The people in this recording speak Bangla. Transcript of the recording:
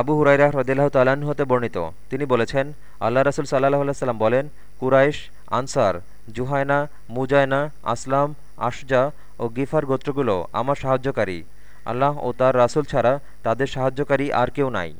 আবু হুরাইরা হ্রদিল্লাহ তালাহ হতে বর্ণিত। তিনি বলেছেন আল্লাহ রসুল সাল্লাহ সাল্লাম বলেন, কুরাইশ, আনসার জুহায়না মুজায়না আসলাম, আশজা ও গিফার গোত্রগুলো আমার সাহায্যকারী। আল্লাহ ও তার রাসুল ছাড়া তাদের সাহায্যকারী আর কেউ নাই।